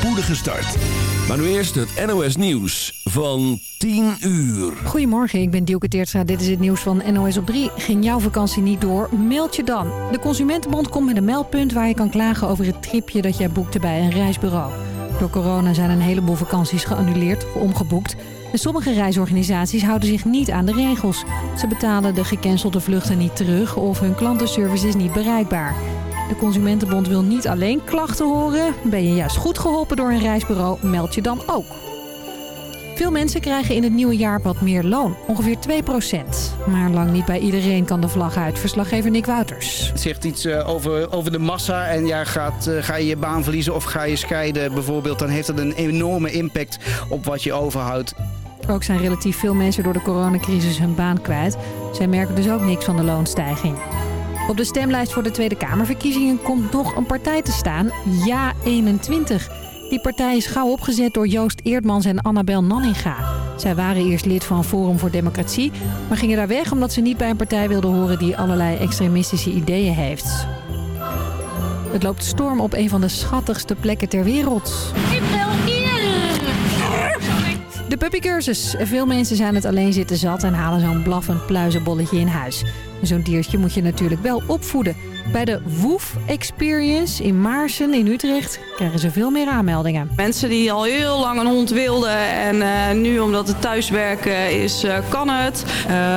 spoedige start. Maar nu eerst het NOS Nieuws van 10 uur. Goedemorgen, ik ben Dielke Teertstra. Dit is het nieuws van NOS op 3. Ging jouw vakantie niet door? Meld je dan. De Consumentenbond komt met een meldpunt waar je kan klagen over het tripje dat jij boekte bij een reisbureau. Door corona zijn een heleboel vakanties geannuleerd of omgeboekt. En sommige reisorganisaties houden zich niet aan de regels. Ze betalen de gecancelde vluchten niet terug of hun klantenservice is niet bereikbaar. De Consumentenbond wil niet alleen klachten horen. Ben je juist goed geholpen door een reisbureau, meld je dan ook. Veel mensen krijgen in het nieuwe jaar wat meer loon, ongeveer 2%. Maar lang niet bij iedereen kan de vlag uit. Verslaggever Nick Wouters. Het zegt iets uh, over, over de massa en ja, gaat, uh, ga je je baan verliezen of ga je scheiden bijvoorbeeld... dan heeft dat een enorme impact op wat je overhoudt. Ook zijn relatief veel mensen door de coronacrisis hun baan kwijt. Zij merken dus ook niks van de loonstijging. Op de stemlijst voor de Tweede Kamerverkiezingen komt nog een partij te staan. Ja 21. Die partij is gauw opgezet door Joost Eerdmans en Annabel Nanninga. Zij waren eerst lid van Forum voor Democratie, maar gingen daar weg omdat ze niet bij een partij wilden horen die allerlei extremistische ideeën heeft. Het loopt storm op een van de schattigste plekken ter wereld. Ik wil hier! De puppycursus. Veel mensen zijn het alleen zitten zat en halen zo'n blaffend pluizenbolletje in huis. Zo'n diertje moet je natuurlijk wel opvoeden. Bij de Woef Experience in Maarsen in Utrecht krijgen ze veel meer aanmeldingen. Mensen die al heel lang een hond wilden en uh, nu omdat het thuiswerken is, uh, kan het.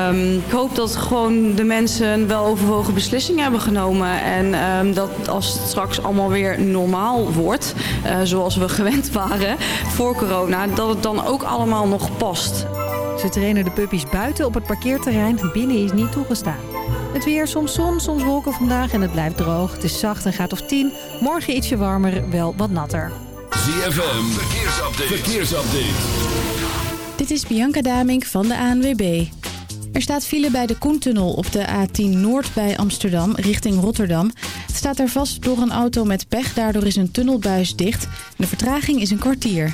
Um, ik hoop dat gewoon de mensen wel overwogen beslissingen hebben genomen. En um, dat als het straks allemaal weer normaal wordt, uh, zoals we gewend waren voor corona, dat het dan ook allemaal nog past. Ze trainen de puppies buiten op het parkeerterrein. Binnen is niet toegestaan. Het weer, soms zon, soms wolken vandaag en het blijft droog. Het is zacht en gaat of 10. Morgen ietsje warmer, wel wat natter. ZFM, verkeersupdate. verkeersupdate. Dit is Bianca Damink van de ANWB. Er staat file bij de Koentunnel op de A10 Noord bij Amsterdam richting Rotterdam. Het staat er vast door een auto met pech, daardoor is een tunnelbuis dicht. De vertraging is een kwartier.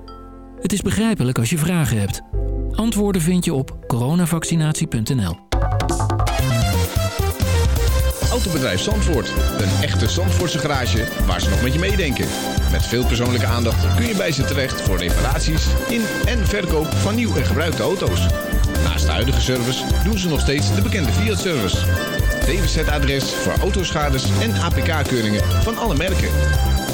Het is begrijpelijk als je vragen hebt. Antwoorden vind je op coronavaccinatie.nl. Autobedrijf Zandvoort. Een echte Zandvoortse garage waar ze nog met je meedenken. Met veel persoonlijke aandacht kun je bij ze terecht voor reparaties in en verkoop van nieuw en gebruikte auto's. Naast de huidige service doen ze nog steeds de bekende Fiat-service. DWZ-adres voor autoschades en APK-keuringen van alle merken.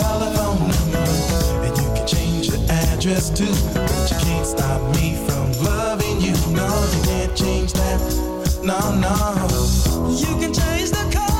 Telephone number. And you can change your address too. But you can't stop me from loving you. No, you can't change that. No, no. You can change the color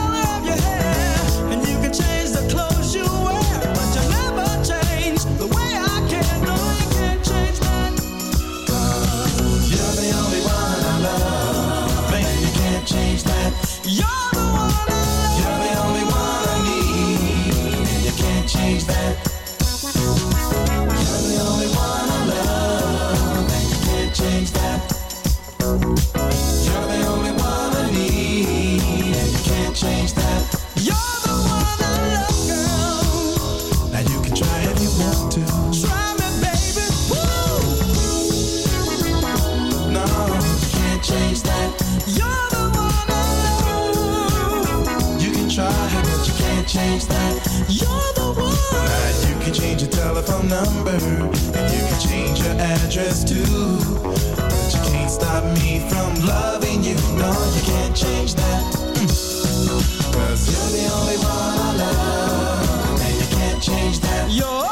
can't change that. You're the one. Right, you can change your telephone number, and you can change your address too. But you can't stop me from loving you. No, you can't change that. Mm. Cause you're the only one I love, and you can't change that. You're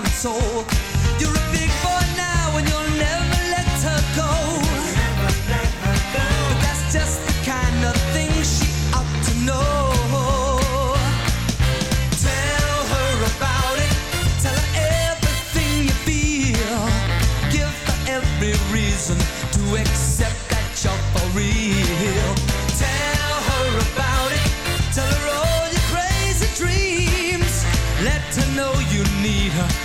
and soul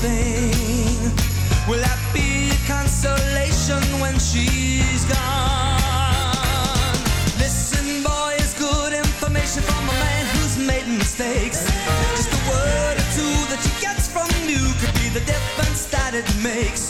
thing. Will that be consolation when she's gone? Listen, boy, it's good information from a man who's made mistakes. Just a word or two that she gets from you could be the difference that it makes.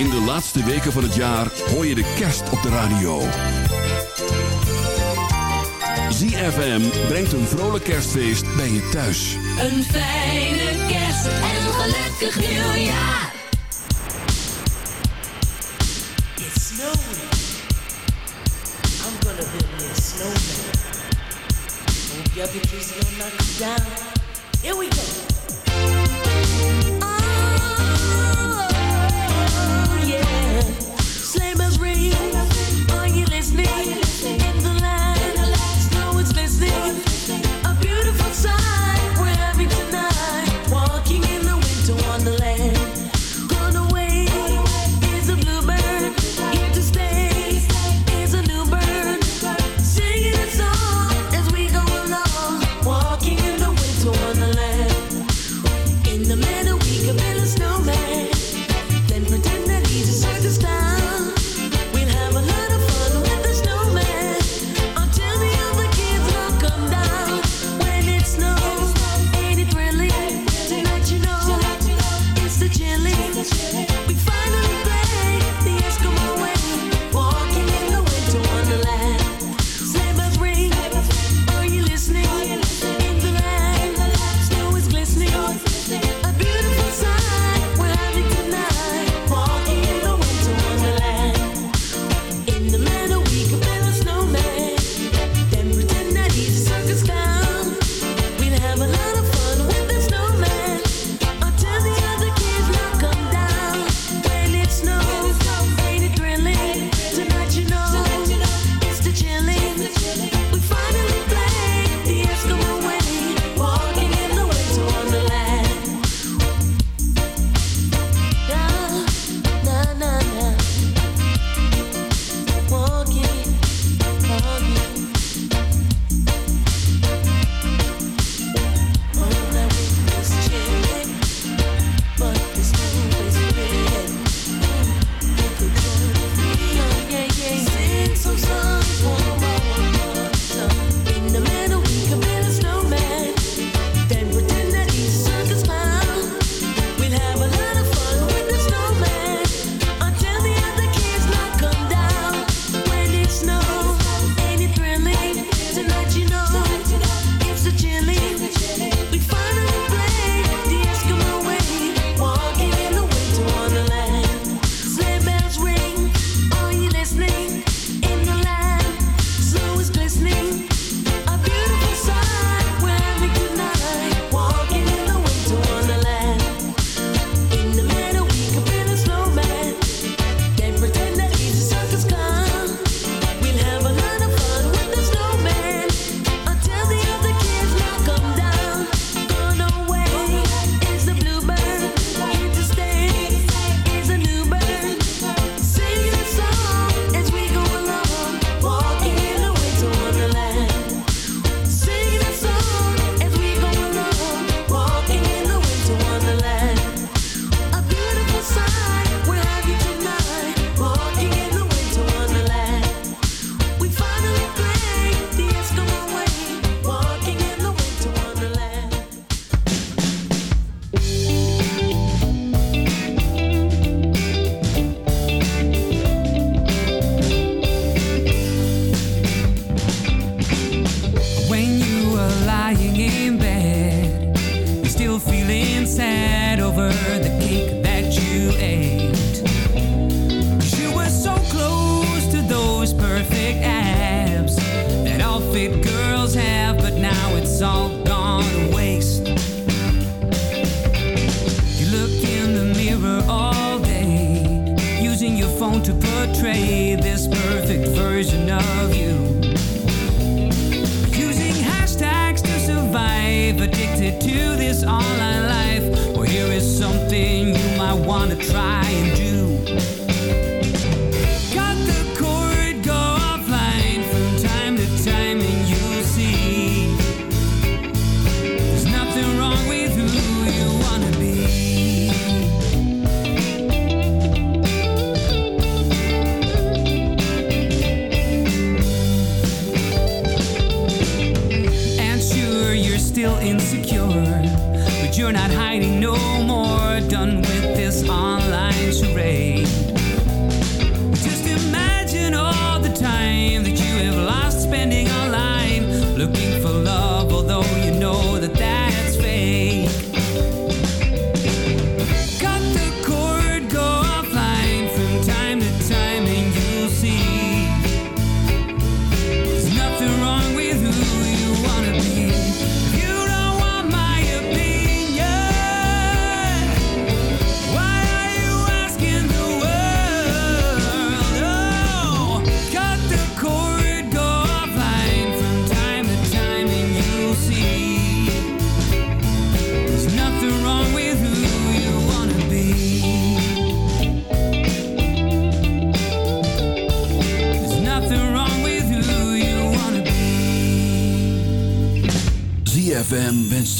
In de laatste weken van het jaar hoor je de kerst op de radio. ZFM brengt een vrolijk kerstfeest bij je thuis. Een fijne kerst en een gelukkig nieuwjaar. It's snowing. I'm gonna build me a snowman. Hope your het don't knock me down. Here we go.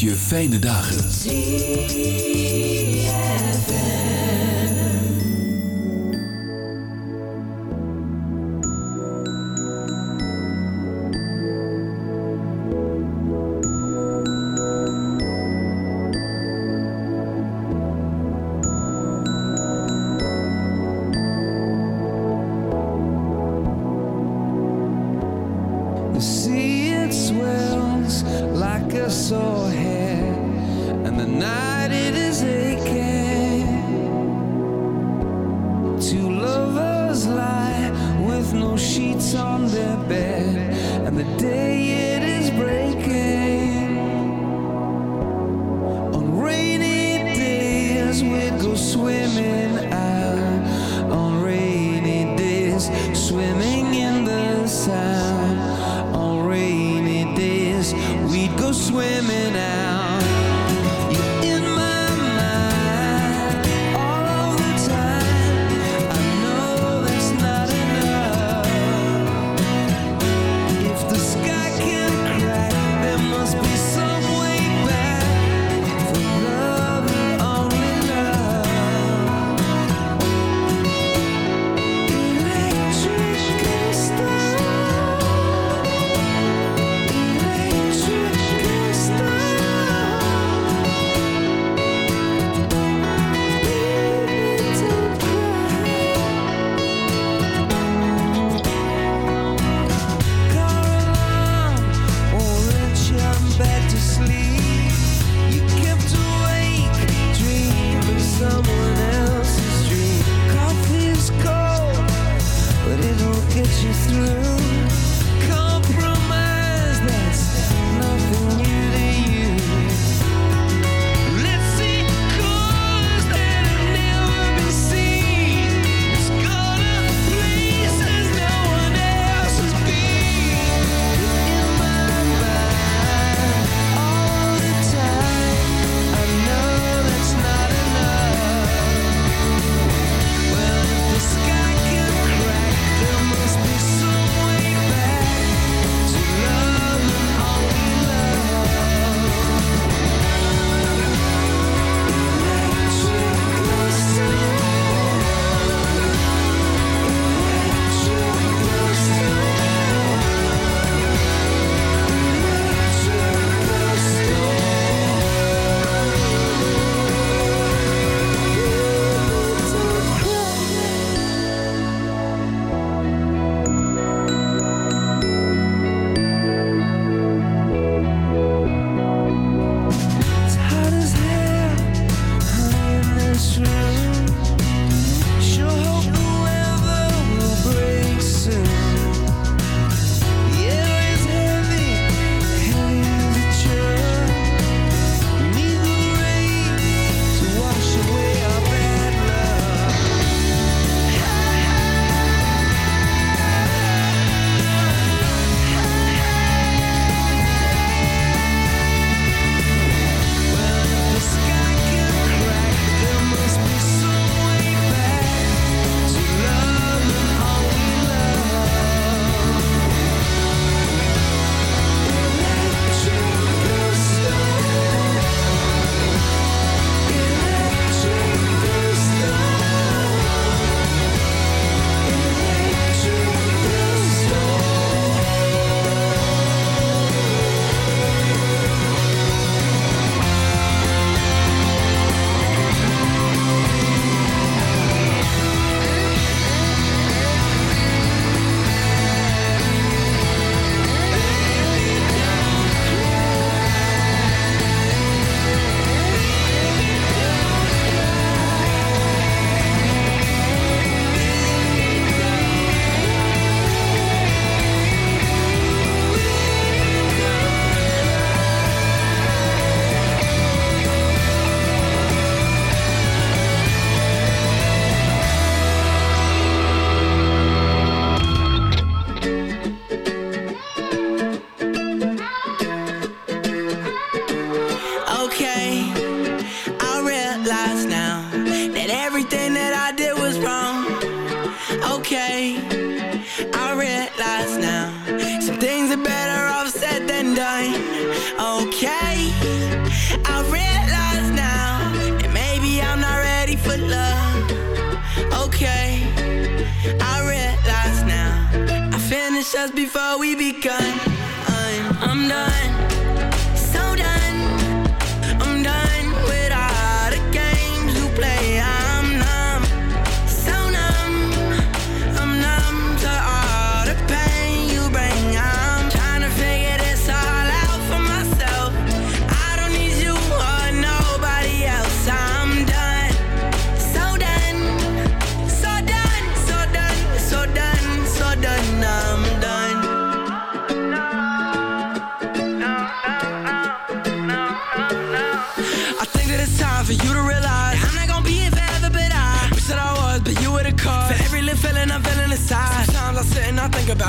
Je fijne dagen.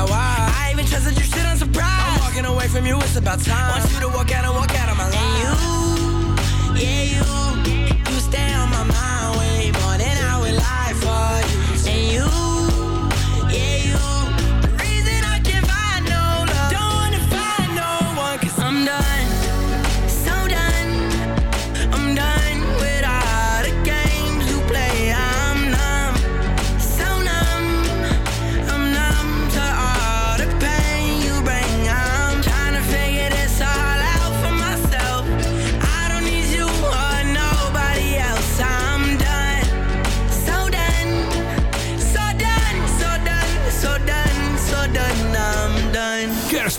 why? I even trusted you, shit, I'm surprised. I'm walking away from you, it's about time. Want you to walk out and walk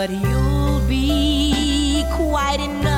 But you'll be quite enough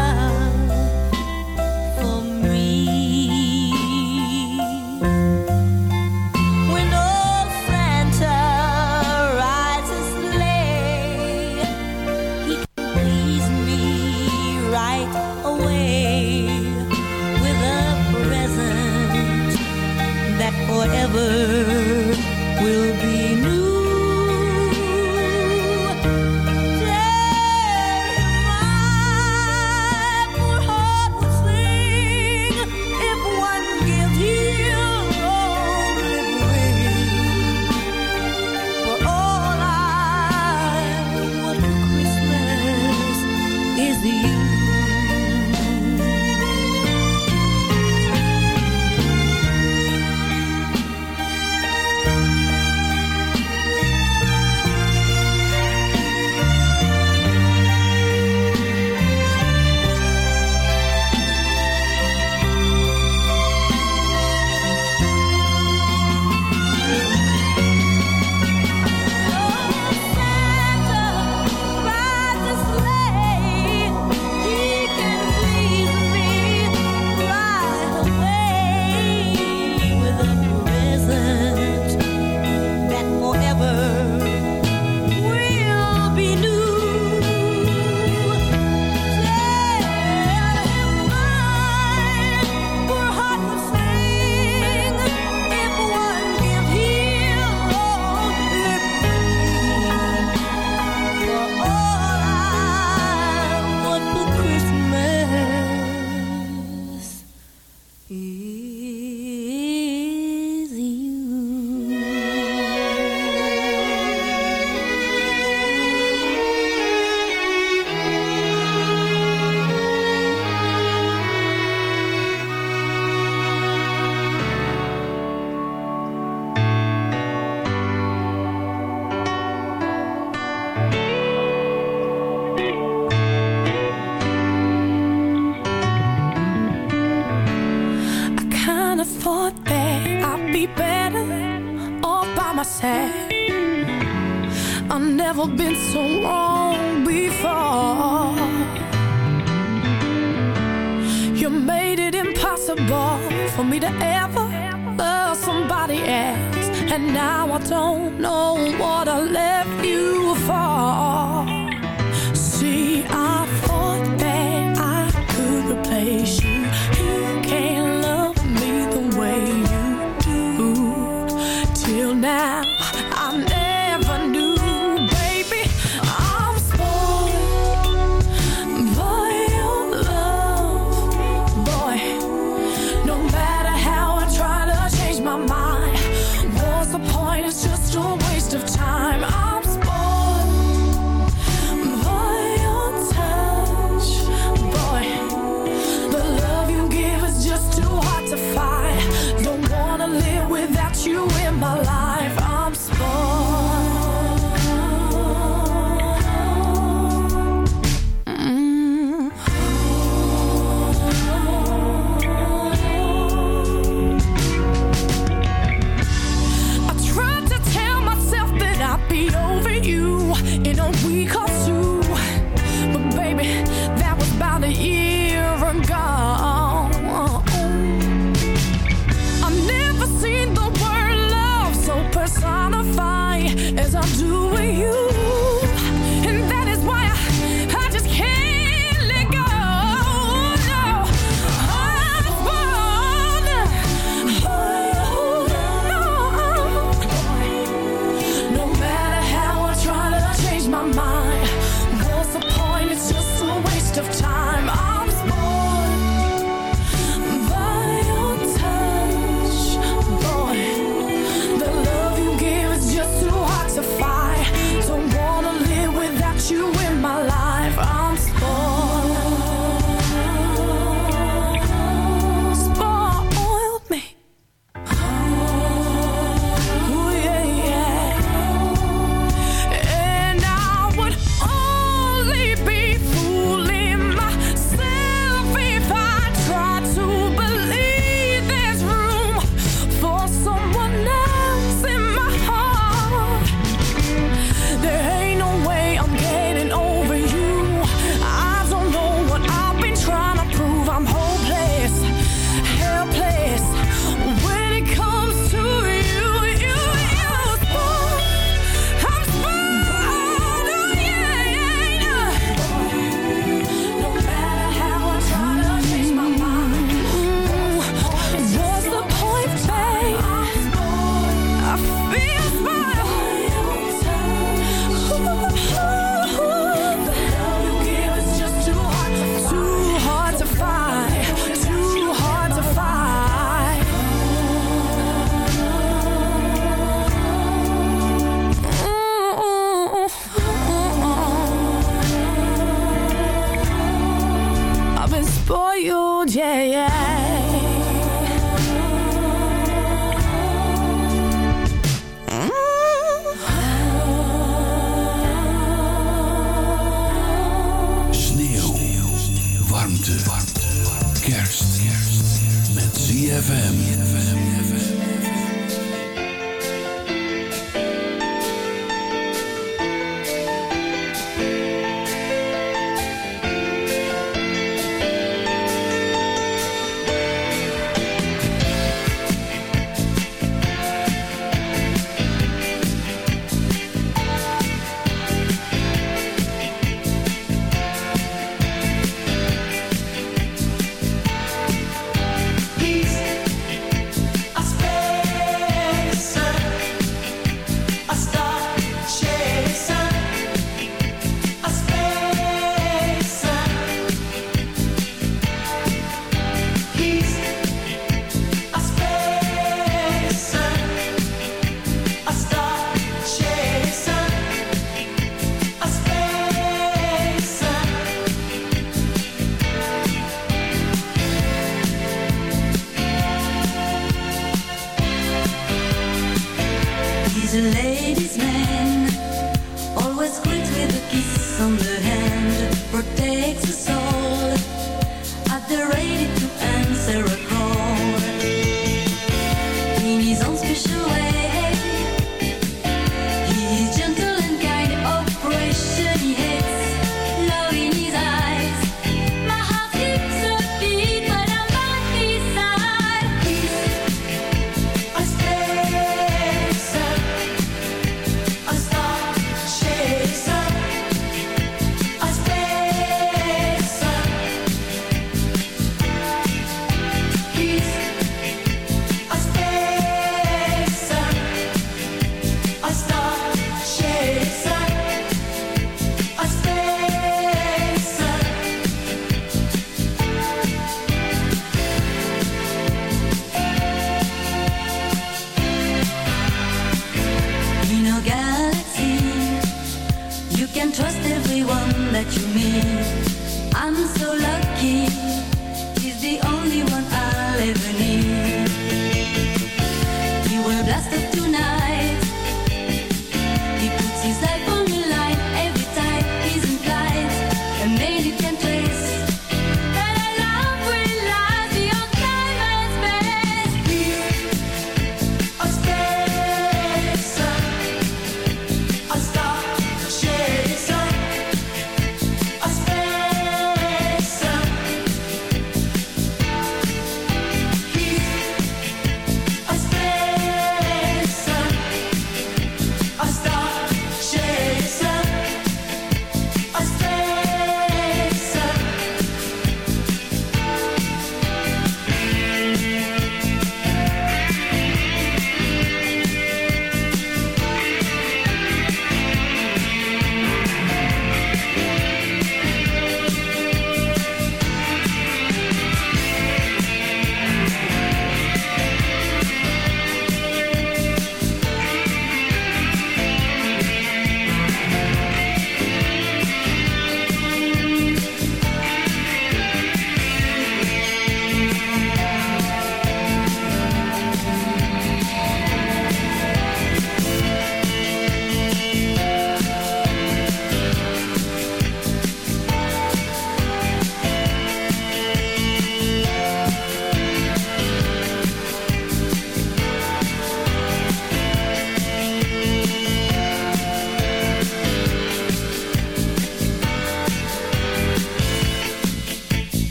He